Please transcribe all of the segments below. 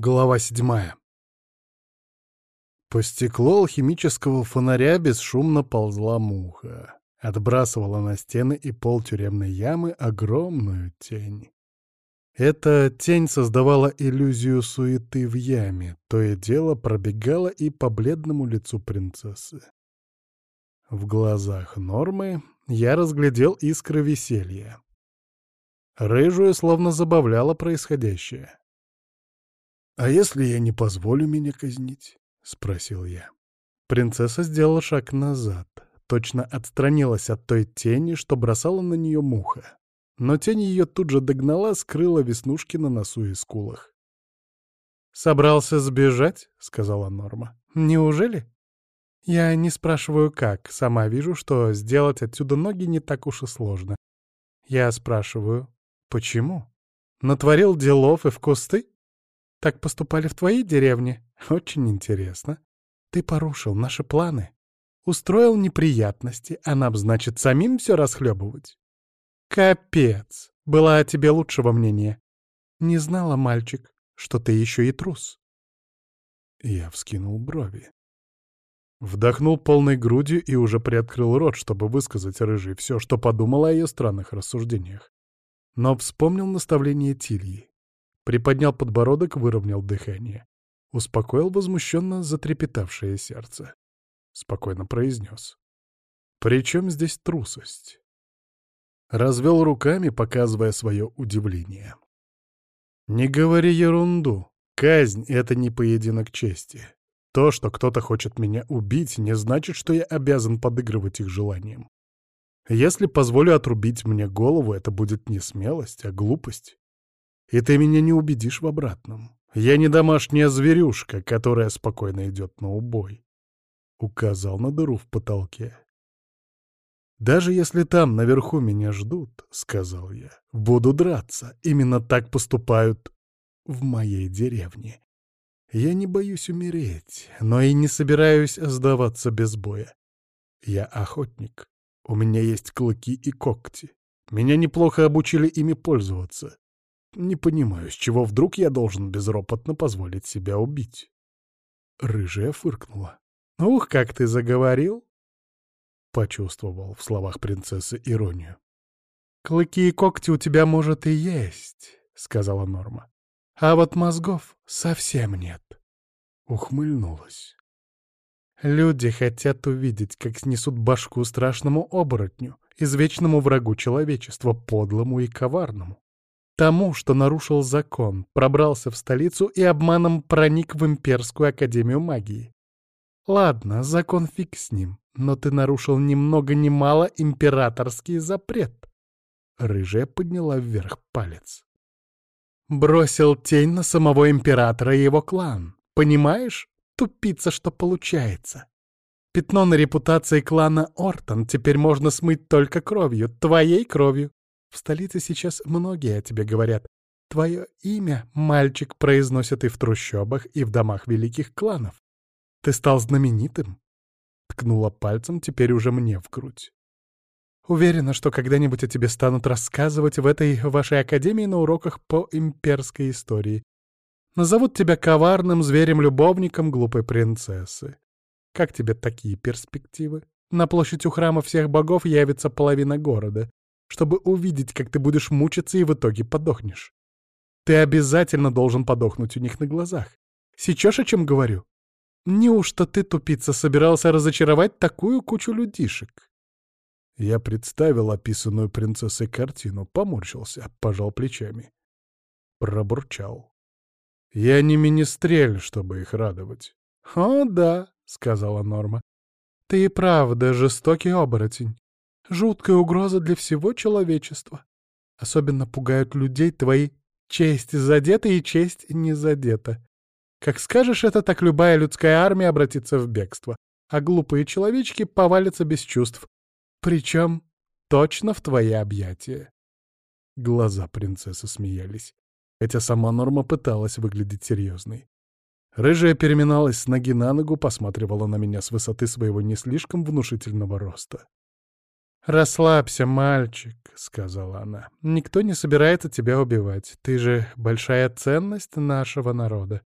Глава седьмая. По стеклу алхимического фонаря бесшумно ползла муха. Отбрасывала на стены и пол тюремной ямы огромную тень. Эта тень создавала иллюзию суеты в яме, то и дело пробегала и по бледному лицу принцессы. В глазах Нормы я разглядел искры веселья. Рыжую словно забавляло происходящее. «А если я не позволю меня казнить?» — спросил я. Принцесса сделала шаг назад, точно отстранилась от той тени, что бросала на нее муха. Но тень ее тут же догнала, скрыла веснушки на носу и скулах. «Собрался сбежать?» — сказала Норма. «Неужели?» «Я не спрашиваю, как. Сама вижу, что сделать отсюда ноги не так уж и сложно. Я спрашиваю, почему? Натворил делов и в кусты?» Так поступали в твоей деревне? Очень интересно. Ты порушил наши планы. Устроил неприятности, а нам, значит, самим все расхлебывать? Капец! Была о тебе лучшего мнения. Не знала, мальчик, что ты еще и трус. Я вскинул брови. Вдохнул полной грудью и уже приоткрыл рот, чтобы высказать рыжий все, что подумал о ее странных рассуждениях. Но вспомнил наставление Тильи. Приподнял подбородок, выровнял дыхание. Успокоил возмущенно затрепетавшее сердце. Спокойно произнес. «При чем здесь трусость?» Развел руками, показывая свое удивление. «Не говори ерунду. Казнь — это не поединок чести. То, что кто-то хочет меня убить, не значит, что я обязан подыгрывать их желаниям. Если позволю отрубить мне голову, это будет не смелость, а глупость. И ты меня не убедишь в обратном. Я не домашняя зверюшка, которая спокойно идет на убой. Указал на дыру в потолке. «Даже если там, наверху, меня ждут, — сказал я, — буду драться. Именно так поступают в моей деревне. Я не боюсь умереть, но и не собираюсь сдаваться без боя. Я охотник. У меня есть клыки и когти. Меня неплохо обучили ими пользоваться. Не понимаю, с чего вдруг я должен безропотно позволить себя убить. Рыжая фыркнула. «Ух, как ты заговорил!» Почувствовал в словах принцессы иронию. «Клыки и когти у тебя, может, и есть», — сказала Норма. «А вот мозгов совсем нет». Ухмыльнулась. «Люди хотят увидеть, как снесут башку страшному оборотню, извечному врагу человечества, подлому и коварному. Тому, что нарушил закон, пробрался в столицу и обманом проник в Имперскую Академию Магии. Ладно, закон фиг с ним, но ты нарушил ни много ни мало императорский запрет. Рыжая подняла вверх палец. Бросил тень на самого императора и его клан. Понимаешь, тупица, что получается? Пятно на репутации клана Ортон теперь можно смыть только кровью, твоей кровью. В столице сейчас многие о тебе говорят. Твое имя, мальчик, произносят и в трущобах, и в домах великих кланов. Ты стал знаменитым. Ткнула пальцем теперь уже мне в грудь. Уверена, что когда-нибудь о тебе станут рассказывать в этой вашей академии на уроках по имперской истории. Назовут тебя коварным зверем-любовником глупой принцессы. Как тебе такие перспективы? На площадь у храма всех богов явится половина города чтобы увидеть, как ты будешь мучиться и в итоге подохнешь. Ты обязательно должен подохнуть у них на глазах. Сечешь, о чем говорю? Неужто ты, тупица, собирался разочаровать такую кучу людишек? Я представил описанную принцессой картину, поморщился, пожал плечами. Пробурчал. Я не министрель, чтобы их радовать. «О, да», — сказала Норма. «Ты и правда жестокий оборотень. Жуткая угроза для всего человечества. Особенно пугают людей твои честь задета и честь не задета. Как скажешь это, так любая людская армия обратится в бегство, а глупые человечки повалятся без чувств. Причем точно в твои объятия. Глаза принцессы смеялись, хотя сама Норма пыталась выглядеть серьезной. Рыжая переминалась с ноги на ногу, посматривала на меня с высоты своего не слишком внушительного роста. «Расслабься, мальчик», — сказала она. «Никто не собирается тебя убивать. Ты же большая ценность нашего народа.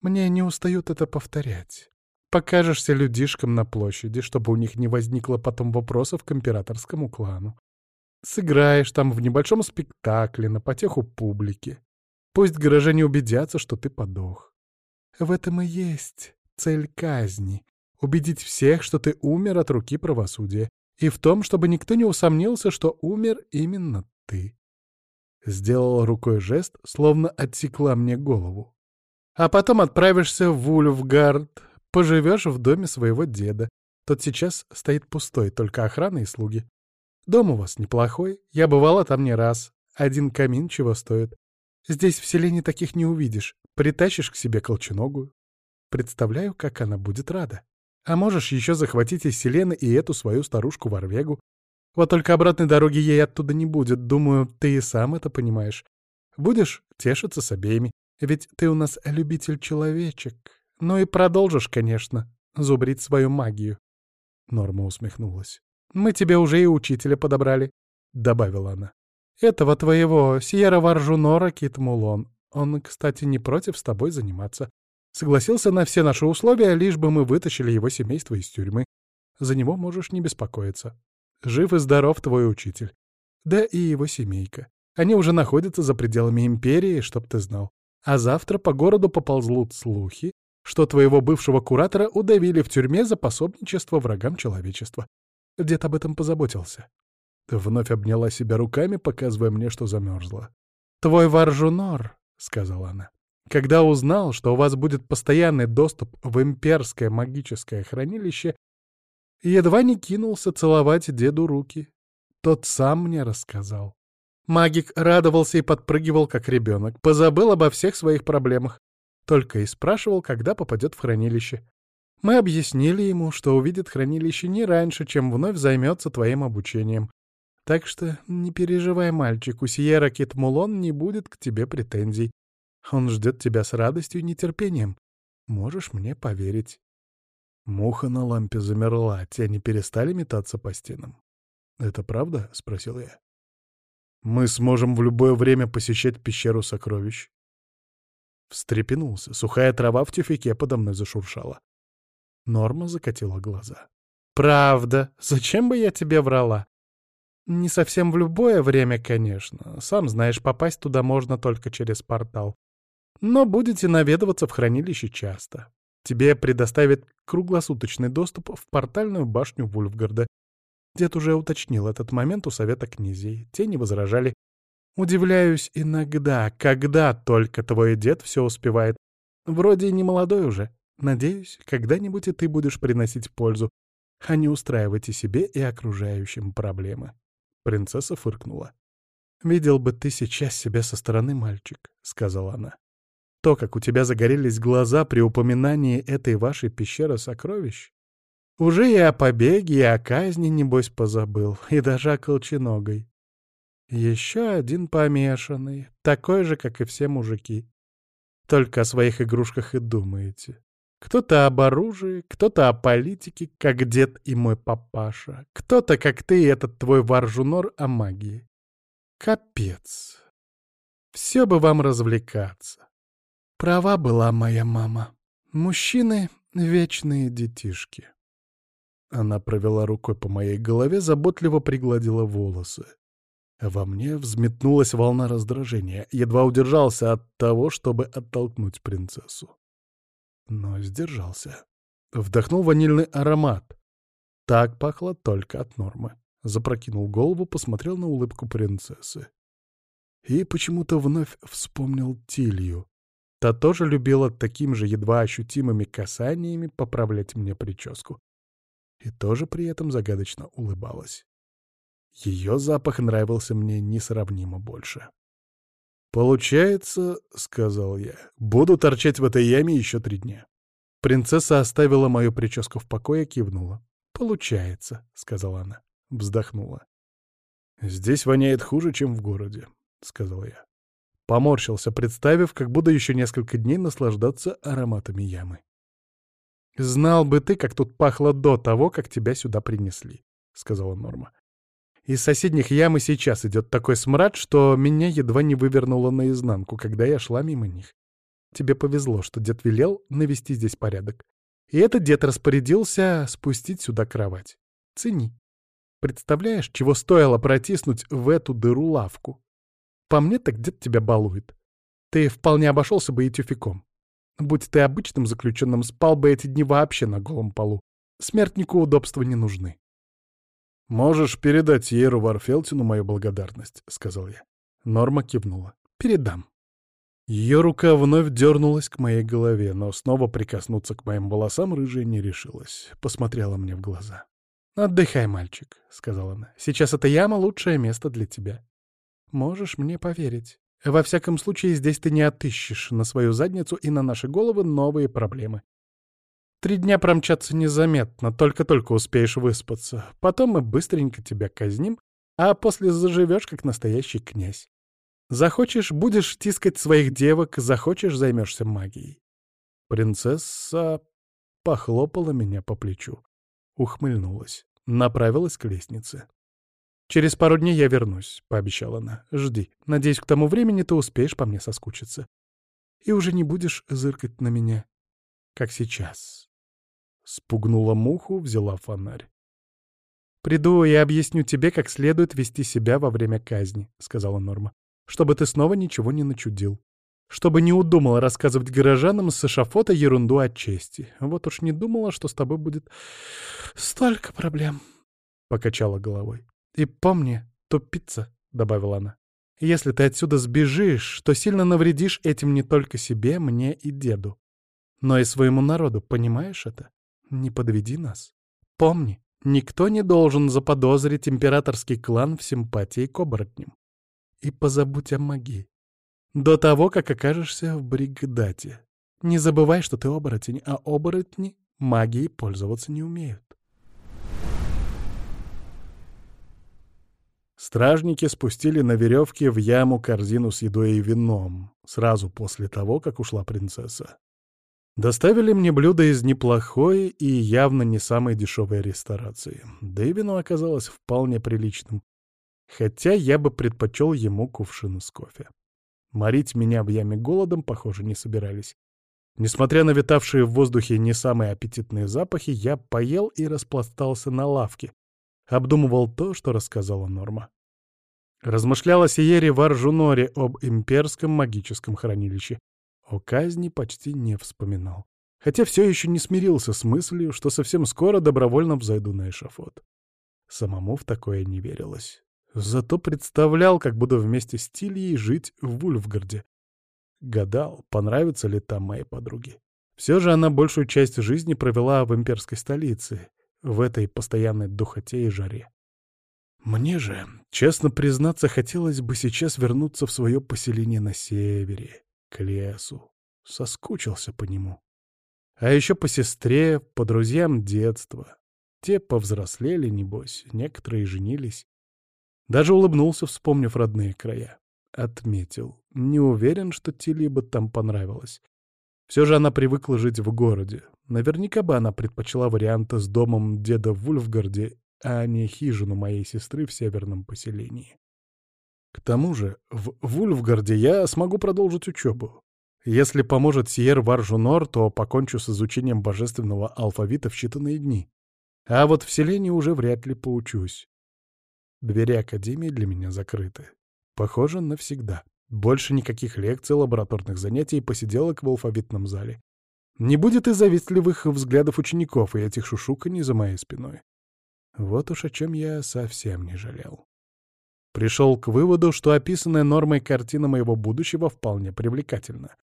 Мне не устают это повторять. Покажешься людишкам на площади, чтобы у них не возникло потом вопросов к императорскому клану. Сыграешь там в небольшом спектакле на потеху публики. Пусть горожане убедятся, что ты подох. В этом и есть цель казни — убедить всех, что ты умер от руки правосудия, и в том, чтобы никто не усомнился, что умер именно ты. Сделала рукой жест, словно отсекла мне голову. А потом отправишься в Ульфгард, поживешь в доме своего деда. Тот сейчас стоит пустой, только охрана и слуги. Дом у вас неплохой, я бывала там не раз. Один камин чего стоит. Здесь в селении таких не увидишь. Притащишь к себе колченогую. Представляю, как она будет рада. А можешь еще захватить из Селены и эту свою старушку Варвегу. Вот только обратной дороги ей оттуда не будет. Думаю, ты и сам это понимаешь. Будешь тешиться с обеими. Ведь ты у нас любитель человечек. Ну и продолжишь, конечно, зубрить свою магию. Норма усмехнулась. «Мы тебе уже и учителя подобрали», — добавила она. «Этого твоего, Сьерра Варжунора Китмулон. Он, кстати, не против с тобой заниматься. Согласился на все наши условия, лишь бы мы вытащили его семейство из тюрьмы. За него можешь не беспокоиться. Жив и здоров твой учитель. Да и его семейка. Они уже находятся за пределами империи, чтоб ты знал. А завтра по городу поползлут слухи, что твоего бывшего куратора удавили в тюрьме за пособничество врагам человечества. Дед об этом позаботился. Вновь обняла себя руками, показывая мне, что замерзла. «Твой Варжунор», — сказала она, когда узнал, что у вас будет постоянный доступ в имперское магическое хранилище, едва не кинулся целовать деду руки. Тот сам мне рассказал. Магик радовался и подпрыгивал, как ребенок, позабыл обо всех своих проблемах. Только и спрашивал, когда попадет в хранилище. Мы объяснили ему, что увидит хранилище не раньше, чем вновь займется твоим обучением. Так что не переживай, мальчик, у Сиера Китмулон не будет к тебе претензий. Он ждет тебя с радостью и нетерпением. Можешь мне поверить. Муха на лампе замерла, тени перестали метаться по стенам. «Это правда?» — спросил я. «Мы сможем в любое время посещать пещеру сокровищ». Встрепенулся. Сухая трава в тюфике подо мной зашуршала. Норма закатила глаза. «Правда. Зачем бы я тебе врала? Не совсем в любое время, конечно. Сам знаешь, попасть туда можно только через портал. Но будете наведываться в хранилище часто. Тебе предоставят круглосуточный доступ в портальную башню Вульфгарда. Дед уже уточнил этот момент у совета князей. Те не возражали. Удивляюсь иногда, когда только твой дед все успевает. Вроде не молодой уже. Надеюсь, когда-нибудь и ты будешь приносить пользу, а не устраивать и себе, и окружающим проблемы. Принцесса фыркнула. «Видел бы ты сейчас себя со стороны, мальчик», — сказала она. То, как у тебя загорелись глаза при упоминании этой вашей пещеры сокровищ. Уже и о побеге, и о казни, небось, позабыл, и даже о колченогой. Еще один помешанный, такой же, как и все мужики. Только о своих игрушках и думаете. Кто-то об оружии, кто-то о политике, как дед и мой папаша. Кто-то, как ты и этот твой варжунор, о магии. Капец. Все бы вам развлекаться. Права была моя мама. Мужчины — вечные детишки. Она провела рукой по моей голове, заботливо пригладила волосы. Во мне взметнулась волна раздражения, едва удержался от того, чтобы оттолкнуть принцессу. Но сдержался. Вдохнул ванильный аромат. Так пахло только от нормы. Запрокинул голову, посмотрел на улыбку принцессы. И почему-то вновь вспомнил Тилью. Та тоже любила такими же едва ощутимыми касаниями поправлять мне прическу. И тоже при этом загадочно улыбалась. Ее запах нравился мне несравнимо больше. «Получается, — сказал я, — буду торчать в этой яме еще три дня». Принцесса оставила мою прическу в покое, кивнула. «Получается», — сказала она, вздохнула. «Здесь воняет хуже, чем в городе», — сказал я. Поморщился, представив, как буду еще несколько дней наслаждаться ароматами ямы. «Знал бы ты, как тут пахло до того, как тебя сюда принесли», сказала Норма. Из соседних ям и сейчас идет такой смрад, что меня едва не вывернуло наизнанку, когда я шла мимо них. Тебе повезло, что дед велел навести здесь порядок. И этот дед распорядился спустить сюда кровать. Цени. Представляешь, чего стоило протиснуть в эту дыру лавку? По мне так дед тебя балует. Ты вполне обошелся бы и тюфяком. Будь ты обычным заключенным, спал бы эти дни вообще на голом полу. Смертнику удобства не нужны. «Можешь передать Еру Варфелтину мою благодарность», — сказал я. Норма кивнула. «Передам». Ее рука вновь дернулась к моей голове, но снова прикоснуться к моим волосам рыжая не решилась. Посмотрела мне в глаза. «Отдыхай, мальчик», — сказала она. «Сейчас эта яма — лучшее место для тебя. Можешь мне поверить. Во всяком случае, здесь ты не отыщешь на свою задницу и на наши головы новые проблемы. Три дня промчаться незаметно, только-только успеешь выспаться. Потом мы быстренько тебя казним, а после заживешь, как настоящий князь. Захочешь — будешь тискать своих девок, захочешь — займешься магией. Принцесса похлопала меня по плечу, ухмыльнулась, направилась к лестнице. «Через пару дней я вернусь», — пообещала она. «Жди. Надеюсь, к тому времени ты успеешь по мне соскучиться. И уже не будешь зыркать на меня, как сейчас». Спугнула муху, взяла фонарь. «Приду и объясню тебе, как следует вести себя во время казни», — сказала Норма. «Чтобы ты снова ничего не начудил. Чтобы не удумала рассказывать горожанам с эшафота ерунду о чести. Вот уж не думала, что с тобой будет столько проблем», — покачала головой. «И помни, тупица», — добавила она. «Если ты отсюда сбежишь, то сильно навредишь этим не только себе, мне и деду, но и своему народу, понимаешь это? Не подведи нас. Помни, никто не должен заподозрить императорский клан в симпатии к оборотням. И позабудь о магии. До того, как окажешься в бригадате. Не забывай, что ты оборотень, а оборотни магией пользоваться не умеют. Стражники спустили на веревке в яму корзину с едой и вином, сразу после того, как ушла принцесса. Доставили мне блюдо из неплохой и явно не самой дешевой ресторации. Да и вино оказалось вполне приличным. Хотя я бы предпочел ему кувшин с кофе. Морить меня в яме голодом, похоже, не собирались. Несмотря на витавшие в воздухе не самые аппетитные запахи, я поел и распластался на лавке. Обдумывал то, что рассказала Норма. Размышляла Сиере в Аржуноре об имперском магическом хранилище, о казни почти не вспоминал. Хотя все еще не смирился с мыслью, что совсем скоро добровольно взойду на эшафот. Самому в такое не верилось. Зато представлял, как буду вместе с Тильей жить в Вульфгарде. Гадал, понравится ли там моей подруге. Все же она большую часть жизни провела в имперской столице, в этой постоянной духоте и жаре. Мне же, честно признаться, хотелось бы сейчас вернуться в свое поселение на севере, к лесу. Соскучился по нему. А еще по сестре, по друзьям детства. Те повзрослели, небось, некоторые женились. Даже улыбнулся, вспомнив родные края. Отметил. Не уверен, что Тилиба там понравилось. Все же она привыкла жить в городе. Наверняка бы она предпочла варианта с домом деда в Вульфгарде, а не хижину моей сестры в северном поселении. К тому же, в Вульфгарде я смогу продолжить учебу. Если поможет Сиер Варжунор, то покончу с изучением божественного алфавита в считанные дни. А вот в селении уже вряд ли поучусь. Двери Академии для меня закрыты. Похоже, навсегда. Больше никаких лекций, лабораторных занятий и посиделок в алфавитном зале. Не будет и завистливых взглядов учеников и этих шушуканий за моей спиной. Вот уж о чем я совсем не жалел. Пришел к выводу, что описанная нормой картина моего будущего вполне привлекательна.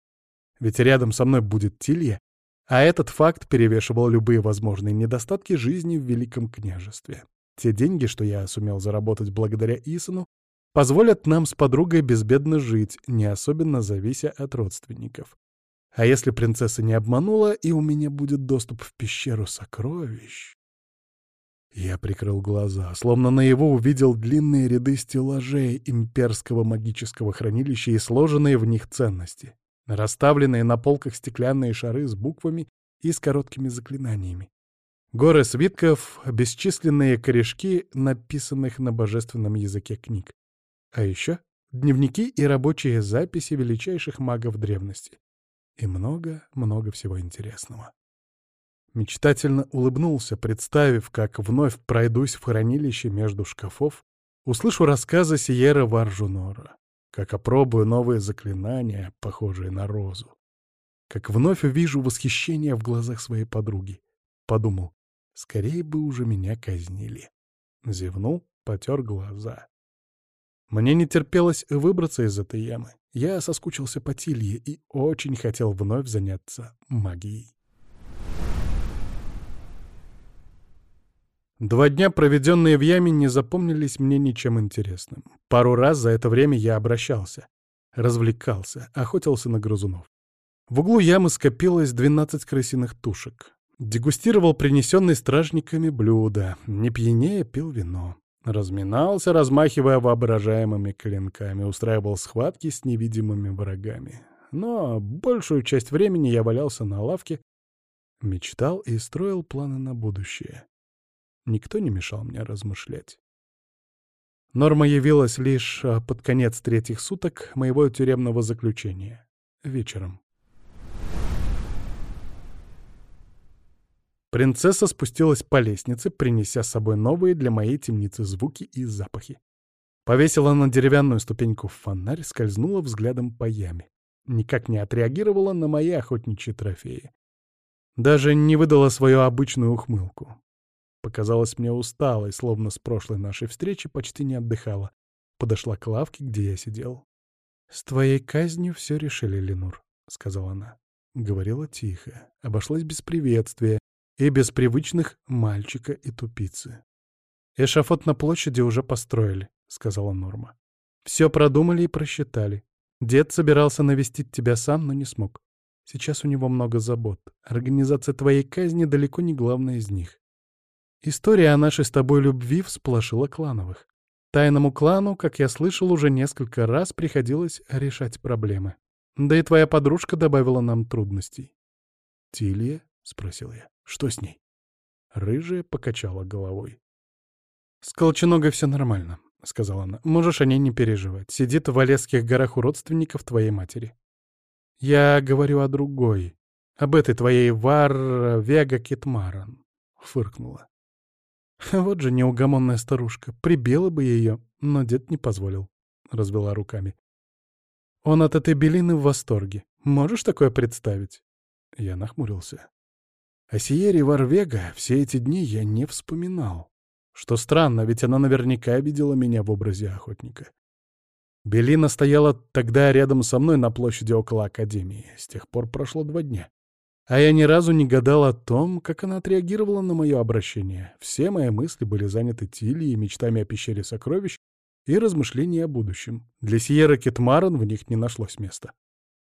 Ведь рядом со мной будет Тилья, а этот факт перевешивал любые возможные недостатки жизни в Великом княжестве. Те деньги, что я сумел заработать благодаря Исану, позволят нам с подругой безбедно жить, не особенно завися от родственников. А если принцесса не обманула, и у меня будет доступ в пещеру сокровищ... Я прикрыл глаза, словно на его увидел длинные ряды стеллажей имперского магического хранилища и сложенные в них ценности, расставленные на полках стеклянные шары с буквами и с короткими заклинаниями. Горы свитков, бесчисленные корешки, написанных на божественном языке книг. А еще дневники и рабочие записи величайших магов древности. И много-много всего интересного. Мечтательно улыбнулся, представив, как вновь пройдусь в хранилище между шкафов, услышу рассказы Сиера Варжунора, как опробую новые заклинания, похожие на розу, как вновь увижу восхищение в глазах своей подруги. Подумал, скорее бы уже меня казнили. Зевнул, потер глаза. Мне не терпелось выбраться из этой ямы. Я соскучился по Тилье и очень хотел вновь заняться магией. Два дня, проведенные в яме, не запомнились мне ничем интересным. Пару раз за это время я обращался, развлекался, охотился на грызунов. В углу ямы скопилось 12 крысиных тушек. Дегустировал принесенные стражниками блюда, не пьянее пил вино. Разминался, размахивая воображаемыми клинками, устраивал схватки с невидимыми врагами. Но большую часть времени я валялся на лавке, мечтал и строил планы на будущее. Никто не мешал мне размышлять. Норма явилась лишь а, под конец третьих суток моего тюремного заключения. Вечером. Принцесса спустилась по лестнице, принеся с собой новые для моей темницы звуки и запахи. Повесила на деревянную ступеньку фонарь, скользнула взглядом по яме. Никак не отреагировала на мои охотничьи трофеи. Даже не выдала свою обычную ухмылку. Показалась мне усталой, словно с прошлой нашей встречи почти не отдыхала. Подошла к лавке, где я сидел. «С твоей казнью все решили, Ленур», — сказала она. Говорила тихо, обошлась без приветствия и без привычных мальчика и тупицы. «Эшафот на площади уже построили», — сказала Норма. «Все продумали и просчитали. Дед собирался навестить тебя сам, но не смог. Сейчас у него много забот. Организация твоей казни далеко не главная из них. История о нашей с тобой любви всполошила клановых. Тайному клану, как я слышал, уже несколько раз приходилось решать проблемы. Да и твоя подружка добавила нам трудностей. «Тилья?» — спросил я. «Что с ней?» Рыжая покачала головой. «С Колченогой все нормально», — сказала она. «Можешь о ней не переживать. Сидит в Олесских горах у родственников твоей матери. Я говорю о другой. Об этой твоей Вар Вега Китмаран», — фыркнула. Вот же неугомонная старушка. Прибила бы ее, но дед не позволил. Развела руками. Он от этой белины в восторге. Можешь такое представить? Я нахмурился. О Сиере Варвега все эти дни я не вспоминал. Что странно, ведь она наверняка видела меня в образе охотника. Белина стояла тогда рядом со мной на площади около Академии. С тех пор прошло два дня. А я ни разу не гадал о том, как она отреагировала на мое обращение. Все мои мысли были заняты Тилли мечтами о пещере сокровищ и размышления о будущем. Для Сиера Кетмаран в них не нашлось места.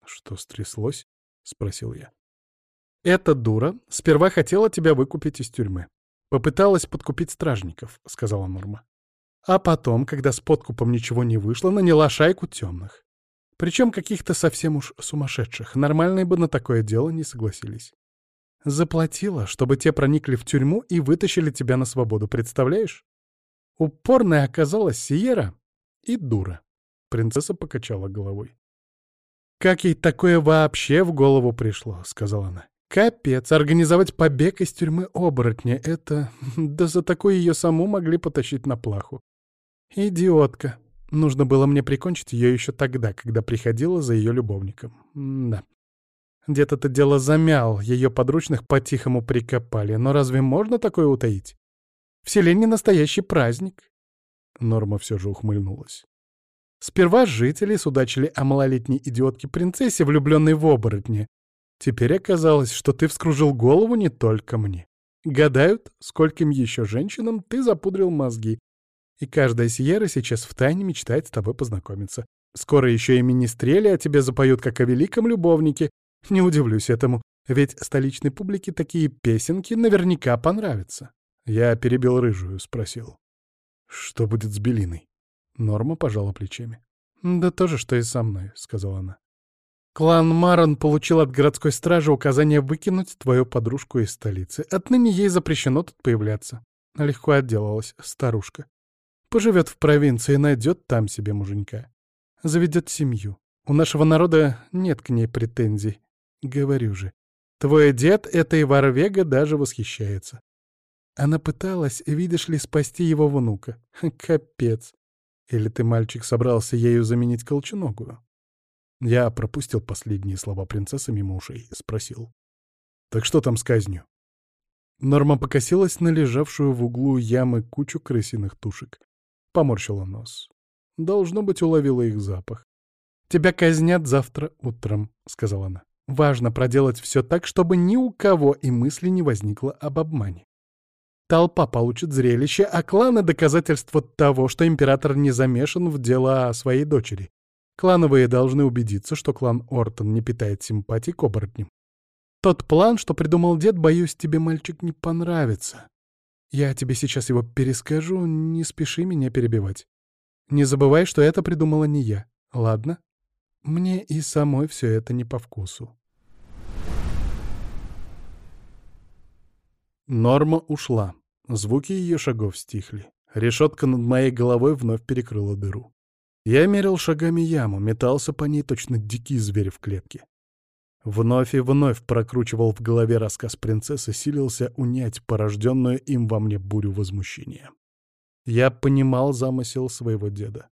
«Что стряслось?» — спросил я. «Эта дура сперва хотела тебя выкупить из тюрьмы. Попыталась подкупить стражников», — сказала Норма. А потом, когда с подкупом ничего не вышло, наняла шайку темных. Причем каких-то совсем уж сумасшедших. Нормальные бы на такое дело не согласились. Заплатила, чтобы те проникли в тюрьму и вытащили тебя на свободу, представляешь? Упорная оказалась Сиера и дура. Принцесса покачала головой. «Как ей такое вообще в голову пришло?» — сказала она. «Капец, организовать побег из тюрьмы оборотня — это... Да за такое ее саму могли потащить на плаху. Идиотка. Нужно было мне прикончить ее еще тогда, когда приходила за ее любовником. М да. Дед это дело замял, ее подручных по-тихому прикопали. Но разве можно такое утаить? В селении настоящий праздник. Норма все же ухмыльнулась. Сперва жители судачили о малолетней идиотке-принцессе, влюбленной в оборотне. Теперь оказалось, что ты вскружил голову не только мне. Гадают, скольким еще женщинам ты запудрил мозги, и каждая Сьерра сейчас втайне мечтает с тобой познакомиться. Скоро еще и министрели о тебе запоют, как о великом любовнике. Не удивлюсь этому, ведь столичной публике такие песенки наверняка понравятся. Я перебил рыжую, спросил. Что будет с Белиной? Норма пожала плечами. «Да то же, что и со мной», — сказала она. Клан Марон получил от городской стражи указание выкинуть твою подружку из столицы. Отныне ей запрещено тут появляться. Легко отделалась старушка. Поживет в провинции, найдет там себе муженька. Заведет семью. У нашего народа нет к ней претензий. Говорю же. Твой дед этой Варвега даже восхищается. Она пыталась, видишь ли, спасти его внука. Капец. Или ты, мальчик, собрался ею заменить колченогую? Я пропустил последние слова принцессы мимо ушей спросил. «Так что там с казнью?» Норма покосилась на лежавшую в углу ямы кучу крысиных тушек. Поморщила нос. Должно быть, уловила их запах. «Тебя казнят завтра утром», — сказала она. «Важно проделать все так, чтобы ни у кого и мысли не возникло об обмане. Толпа получит зрелище, а кланы — доказательство того, что император не замешан в дела своей дочери. Клановые должны убедиться, что клан Ортон не питает симпатий к оборотням. Тот план, что придумал дед, боюсь, тебе, мальчик, не понравится. Я тебе сейчас его перескажу, не спеши меня перебивать. Не забывай, что это придумала не я, ладно? Мне и самой все это не по вкусу. Норма ушла. Звуки ее шагов стихли. Решетка над моей головой вновь перекрыла дыру. Я мерил шагами яму, метался по ней точно дикий зверь в клетке. Вновь и вновь прокручивал в голове рассказ принцессы, силился унять порожденную им во мне бурю возмущения. Я понимал замысел своего деда.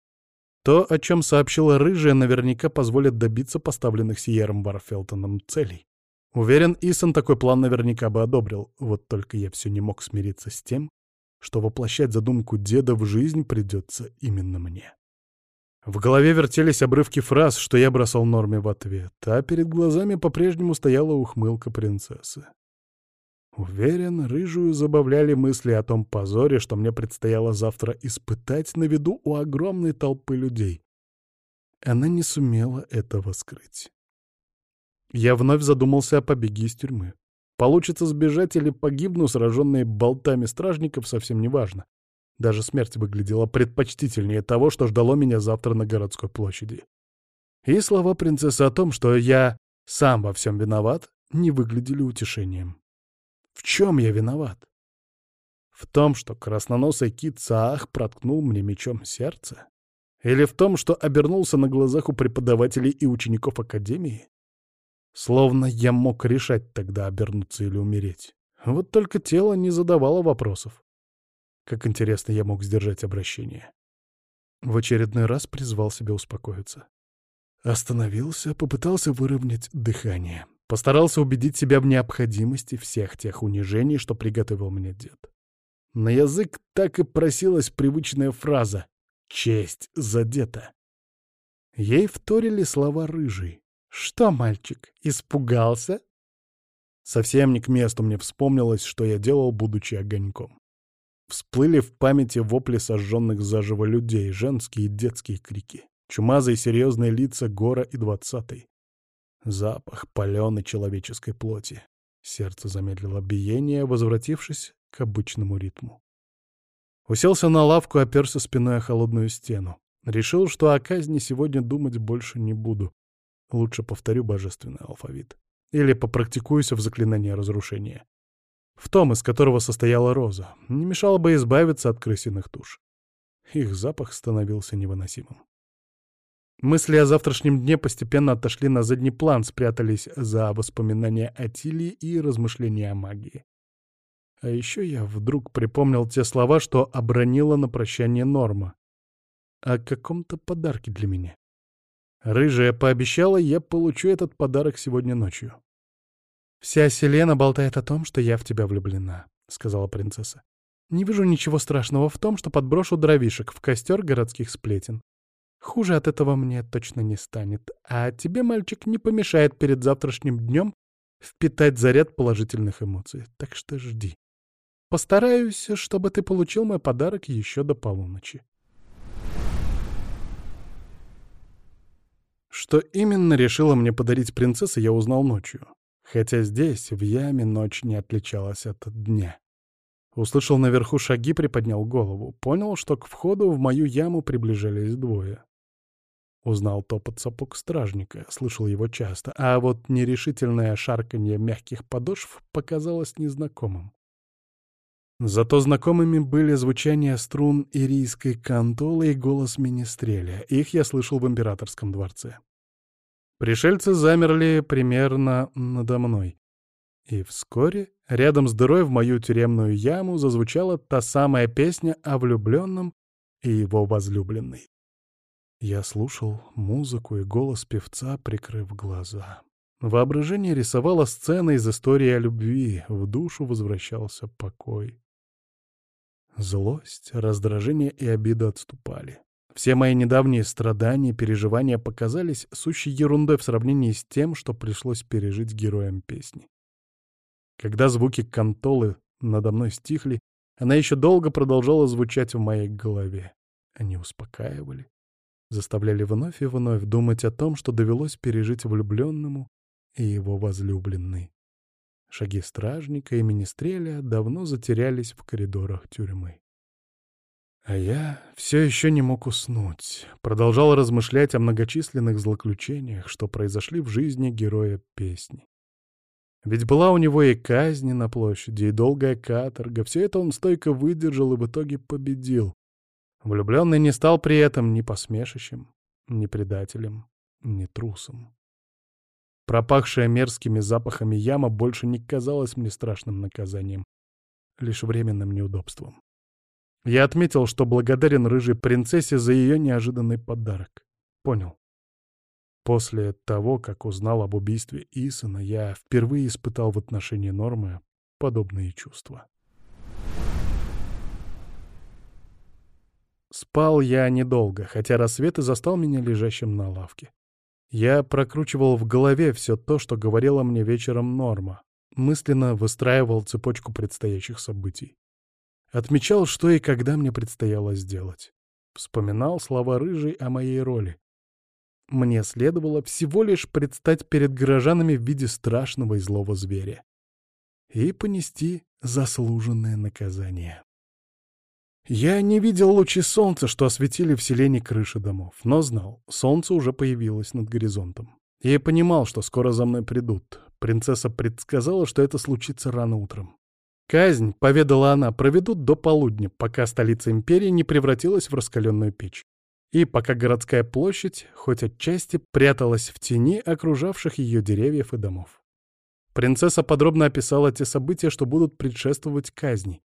То, о чем сообщила Рыжая, наверняка позволит добиться поставленных Сиером Варфелтоном целей. Уверен, Исон такой план наверняка бы одобрил, вот только я все не мог смириться с тем, что воплощать задумку деда в жизнь придется именно мне. В голове вертелись обрывки фраз, что я бросал Норме в ответ, а перед глазами по-прежнему стояла ухмылка принцессы. Уверен, рыжую забавляли мысли о том позоре, что мне предстояло завтра испытать на виду у огромной толпы людей. Она не сумела этого скрыть. Я вновь задумался о побеге из тюрьмы. Получится сбежать или погибну, сраженные болтами стражников, совсем не важно. Даже смерть выглядела предпочтительнее того, что ждало меня завтра на городской площади. И слова принцессы о том, что я сам во всем виноват, не выглядели утешением. В чем я виноват? В том, что красноносый кит Саах проткнул мне мечом сердце? Или в том, что обернулся на глазах у преподавателей и учеников Академии? Словно я мог решать тогда обернуться или умереть. Вот только тело не задавало вопросов. Как интересно я мог сдержать обращение. В очередной раз призвал себя успокоиться. Остановился, попытался выровнять дыхание. Постарался убедить себя в необходимости всех тех унижений, что приготовил мне дед. На язык так и просилась привычная фраза «Честь задета». Ей вторили слова рыжий. «Что, мальчик, испугался?» Совсем не к месту мне вспомнилось, что я делал, будучи огоньком. Всплыли в памяти вопли сожженных заживо людей, женские и детские крики. Чумазые серьезные лица Гора и Двадцатый. Запах паленой человеческой плоти. Сердце замедлило биение, возвратившись к обычному ритму. Уселся на лавку, оперся спиной о холодную стену. Решил, что о казни сегодня думать больше не буду. Лучше повторю божественный алфавит. Или попрактикуюсь в заклинании разрушения в том, из которого состояла роза, не мешало бы избавиться от крысиных туш. Их запах становился невыносимым. Мысли о завтрашнем дне постепенно отошли на задний план, спрятались за воспоминания о Тиле и размышления о магии. А еще я вдруг припомнил те слова, что обронила на прощание Норма. О каком-то подарке для меня. Рыжая пообещала, я получу этот подарок сегодня ночью. «Вся Селена болтает о том, что я в тебя влюблена», — сказала принцесса. «Не вижу ничего страшного в том, что подброшу дровишек в костер городских сплетен. Хуже от этого мне точно не станет, а тебе, мальчик, не помешает перед завтрашним днем впитать заряд положительных эмоций, так что жди. Постараюсь, чтобы ты получил мой подарок еще до полуночи». Что именно решила мне подарить принцесса, я узнал ночью. Хотя здесь, в яме, ночь не отличалась от дня. Услышал наверху шаги, приподнял голову. Понял, что к входу в мою яму приближались двое. Узнал топот сапог стражника, слышал его часто, а вот нерешительное шарканье мягких подошв показалось незнакомым. Зато знакомыми были звучание струн ирийской кантолы и голос министреля. Их я слышал в императорском дворце. Пришельцы замерли примерно надо мной. И вскоре рядом с дырой в мою тюремную яму зазвучала та самая песня о влюбленном и его возлюбленной. Я слушал музыку и голос певца, прикрыв глаза. Воображение рисовало сцены из истории о любви, в душу возвращался покой. Злость, раздражение и обида отступали. Все мои недавние страдания, переживания показались сущей ерундой в сравнении с тем, что пришлось пережить героям песни. Когда звуки кантолы надо мной стихли, она еще долго продолжала звучать в моей голове. Они успокаивали, заставляли вновь и вновь думать о том, что довелось пережить влюбленному и его возлюбленной. Шаги стражника и министреля давно затерялись в коридорах тюрьмы. А я все еще не мог уснуть, продолжал размышлять о многочисленных злоключениях, что произошли в жизни героя песни. Ведь была у него и казнь на площади, и долгая каторга, все это он стойко выдержал и в итоге победил. Влюбленный не стал при этом ни посмешищем, ни предателем, ни трусом. Пропахшая мерзкими запахами яма больше не казалась мне страшным наказанием, лишь временным неудобством. Я отметил, что благодарен рыжей принцессе за ее неожиданный подарок. Понял. После того, как узнал об убийстве Исона, я впервые испытал в отношении Нормы подобные чувства. Спал я недолго, хотя рассвет и застал меня лежащим на лавке. Я прокручивал в голове все то, что говорила мне вечером Норма, мысленно выстраивал цепочку предстоящих событий. Отмечал, что и когда мне предстояло сделать. Вспоминал слова Рыжей о моей роли. Мне следовало всего лишь предстать перед горожанами в виде страшного и злого зверя. И понести заслуженное наказание. Я не видел лучи солнца, что осветили в селении крыши домов, но знал, солнце уже появилось над горизонтом. Я понимал, что скоро за мной придут. Принцесса предсказала, что это случится рано утром. Казнь, поведала она, проведут до полудня, пока столица империи не превратилась в раскаленную печь. И пока городская площадь, хоть отчасти, пряталась в тени окружавших ее деревьев и домов. Принцесса подробно описала те события, что будут предшествовать казни,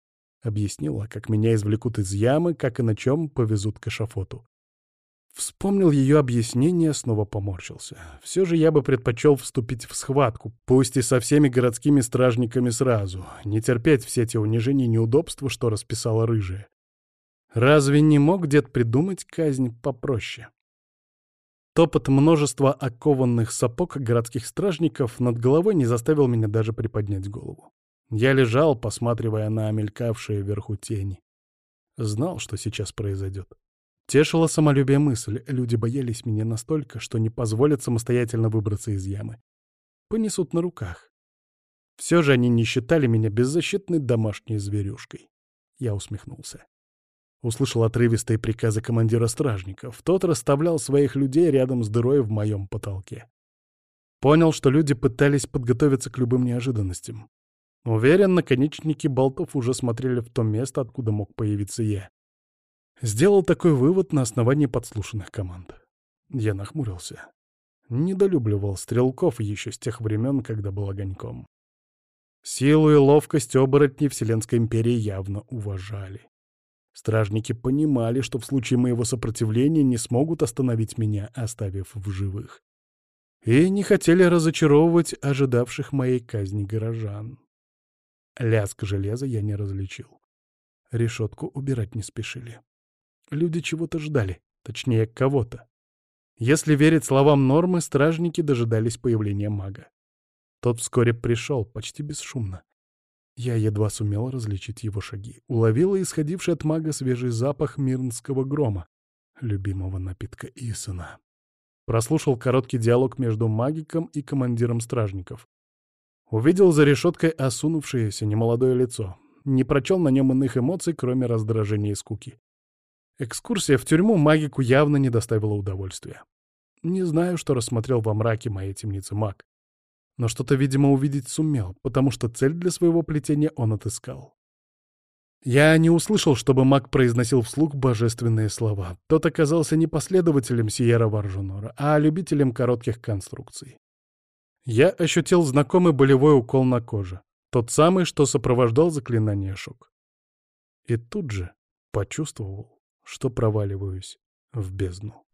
Объяснила, как меня извлекут из ямы, как и на чем повезут к эшафоту. Вспомнил ее объяснение, снова поморщился. Все же я бы предпочел вступить в схватку, пусть и со всеми городскими стражниками сразу, не терпеть все те унижения и неудобства, что расписала рыжая. Разве не мог дед придумать казнь попроще? Топот множества окованных сапог городских стражников над головой не заставил меня даже приподнять голову. Я лежал, посматривая на мелькавшие вверху тени. Знал, что сейчас произойдет. Тешила самолюбие мысль, люди боялись меня настолько, что не позволят самостоятельно выбраться из ямы. Понесут на руках. Все же они не считали меня беззащитной домашней зверюшкой. Я усмехнулся. Услышал отрывистые приказы командира стражников. Тот расставлял своих людей рядом с дырой в моем потолке. Понял, что люди пытались подготовиться к любым неожиданностям. Уверен, наконечники болтов уже смотрели в то место, откуда мог появиться я. Сделал такой вывод на основании подслушанных команд. Я нахмурился. Недолюбливал стрелков еще с тех времен, когда был огоньком. Силу и ловкость оборотни Вселенской империи явно уважали. Стражники понимали, что в случае моего сопротивления не смогут остановить меня, оставив в живых. И не хотели разочаровывать ожидавших моей казни горожан. Лязг железа я не различил. Решетку убирать не спешили. Люди чего-то ждали, точнее, кого-то. Если верить словам Нормы, стражники дожидались появления мага. Тот вскоре пришел, почти бесшумно. Я едва сумел различить его шаги. Уловила исходивший от мага свежий запах мирнского грома, любимого напитка Исона. Прослушал короткий диалог между магиком и командиром стражников. Увидел за решеткой осунувшееся немолодое лицо. Не прочел на нем иных эмоций, кроме раздражения и скуки. Экскурсия в тюрьму магику явно не доставила удовольствия. Не знаю, что рассмотрел во мраке моей темницы маг. Но что-то, видимо, увидеть сумел, потому что цель для своего плетения он отыскал. Я не услышал, чтобы маг произносил вслух божественные слова. Тот оказался не последователем Сиера Варжунора, а любителем коротких конструкций. Я ощутил знакомый болевой укол на коже, тот самый, что сопровождал заклинание шок. И тут же почувствовал, что проваливаюсь в бездну.